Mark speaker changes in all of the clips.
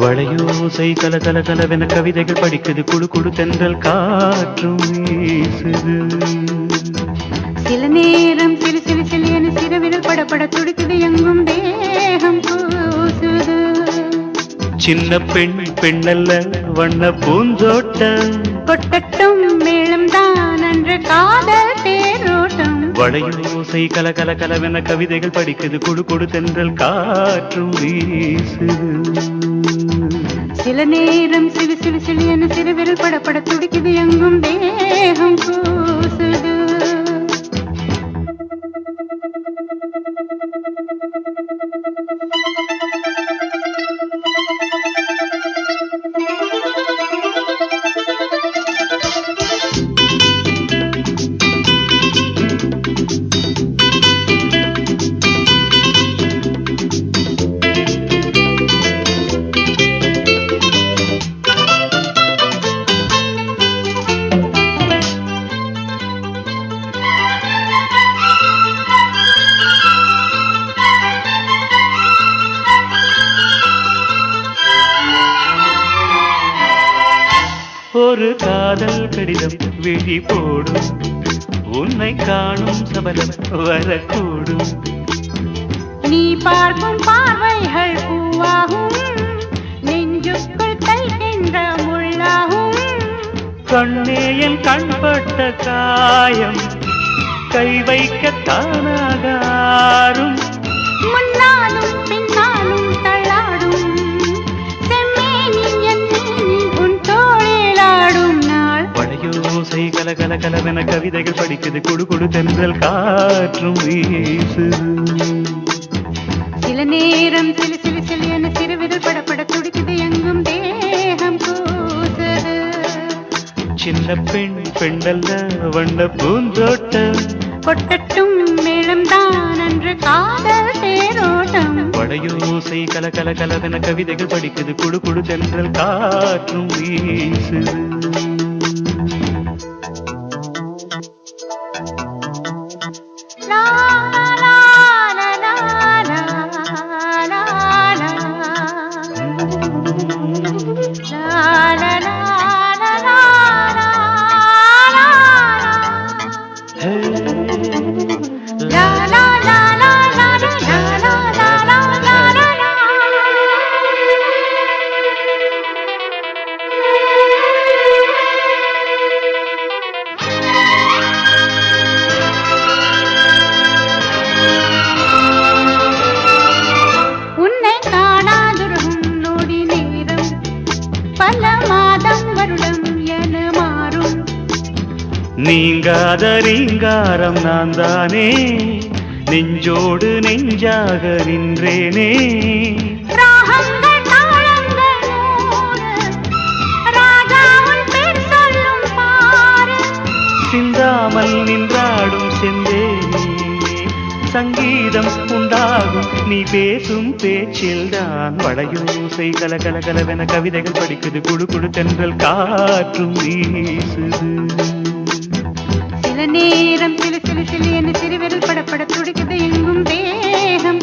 Speaker 1: வளையோசை கல கல கலவென கவிதைகள் படிக்குது. குழு குழு தென்றல் காற்றும் வீசுது.
Speaker 2: சில நேரம் சிறு சிறு சிலியனு சிறுவிரல் படபட துடிக்குது. எங்கும் தேகம் கூசுது
Speaker 1: சின்ன பெண் பெண்ணல்ல வண்ண பூந்தோட்டம்.
Speaker 2: கொட்டட்டும் மேளம் தான் அன்று காதல் தேரோட்டம்.
Speaker 1: வளையோசை கல கல கலவென கவிதைகள் படிக்குது. குழு குழு தென்றல் காற்றும் வீசுது.
Speaker 2: சில நேரம் சிறு சிறு சிலியனு சிறுவிரல் படபட துடிக்குது எங்கும் தேகம் கூசுது
Speaker 1: ஒரு காதல் கடிதம் விழி போடும். உன்னை காணும் சபலம் வரக்கூடும்.
Speaker 2: நீ பார்க்கும் பார்வைகள் பூவாகும். நெஞ்சுக்குள் தைக்கின்ற முள்ளாகும்.
Speaker 1: கண்ணே என் கண்பட்ட காயம் கை வைக்க தானாகாரும்
Speaker 2: முன்னாலும்
Speaker 1: கல கல கலவென கவிதைகள் படிக்குது. குடு குடு தென்றல் காற்றும் வீசுது.
Speaker 2: சில நேரம் சிலு சிலு சிலு என சிறுவிரல் படபட துடிக்குது. எங்கும் தேகம் கூசுது.
Speaker 1: சின்ன பெண் பெண்ணல்ல வண்ண பூந்தோட்டம்.
Speaker 2: கொட்டட்டும் மேளம் தான் அன்று காதல் தேரோட்டம்.
Speaker 1: வளையோசை கல கல கலவென கவிதைகள் படிக்குது. குடு குடு தென்றல் காற்றும் வீசுது.
Speaker 2: வருடம் என மாறும்.
Speaker 1: நீங்காத ரீங்காரம் நான் தானே நெஞ்சோடு நெஞ்சாக நின்றேனே.
Speaker 2: ராகங்கள் தாளங்கள்
Speaker 1: சங்கீதம் உண்டாகும். நீ பேசும் பேச்சில் தான் வளையோசை கல கல கலவென கவிதைகள் படிக்குது. குடு குடு தென்றல் காற்றும் வீசுது.
Speaker 2: சில நேரம் சிலு சிலு சிலு என சிறுவிரல் படப்பட துடிக்குது. எங்கும் தேகம்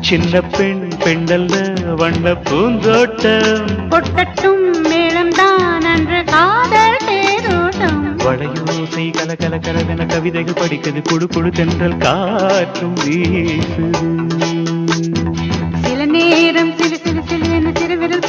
Speaker 1: சின்ன பெண் பெண்ணல்ல வண்ண பூந்தோட்டம்.
Speaker 2: கொட்டட்டும்
Speaker 1: கல கல கலவென கவிதைகள் படிக்கிறது குடு குடு தென்றல் காற்றும் வீசுது.
Speaker 2: சில நேரம் சிறு சிறு சிறு என சிறுவிரல்